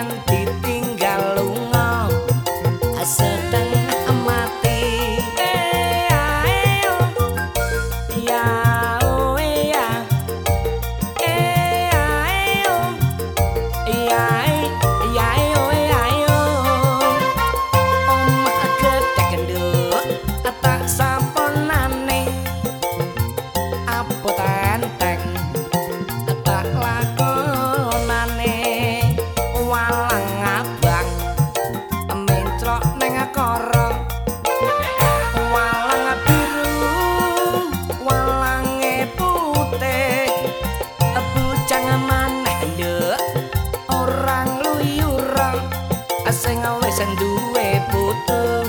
and Oh.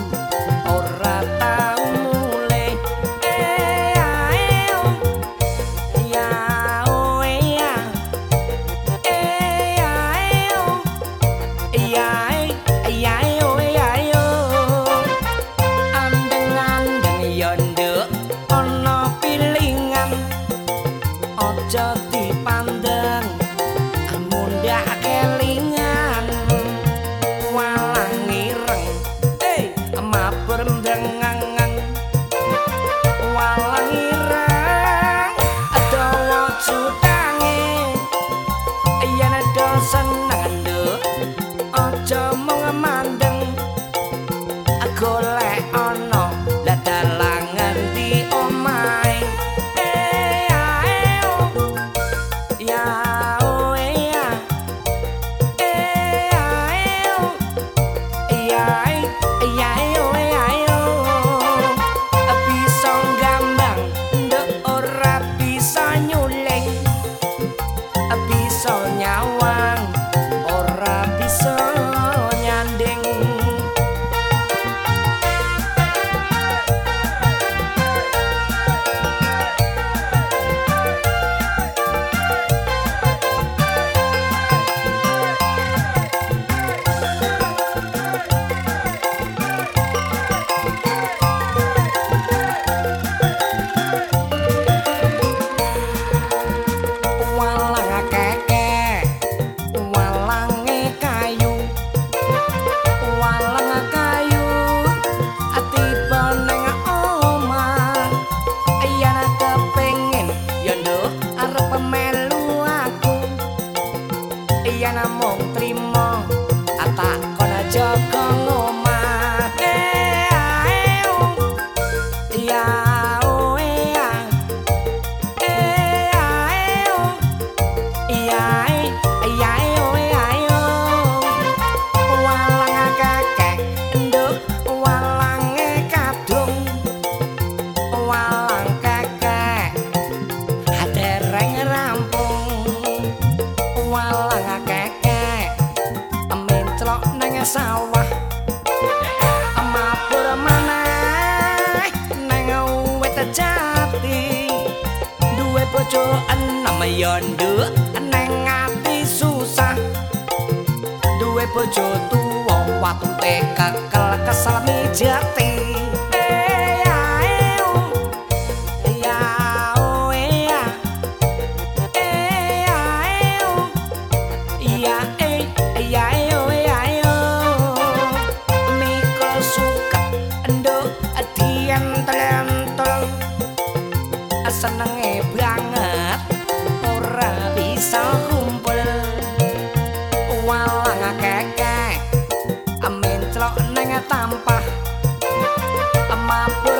sawah Mabur maneh Neng wet jati. Due pojo enam yondu Neng ati susah. Due pojo tuwo Watu kekel kesel mijati. Yeah. senenge banget ora bisa kumpul. Walang kekek menclok nang tampah. Mampu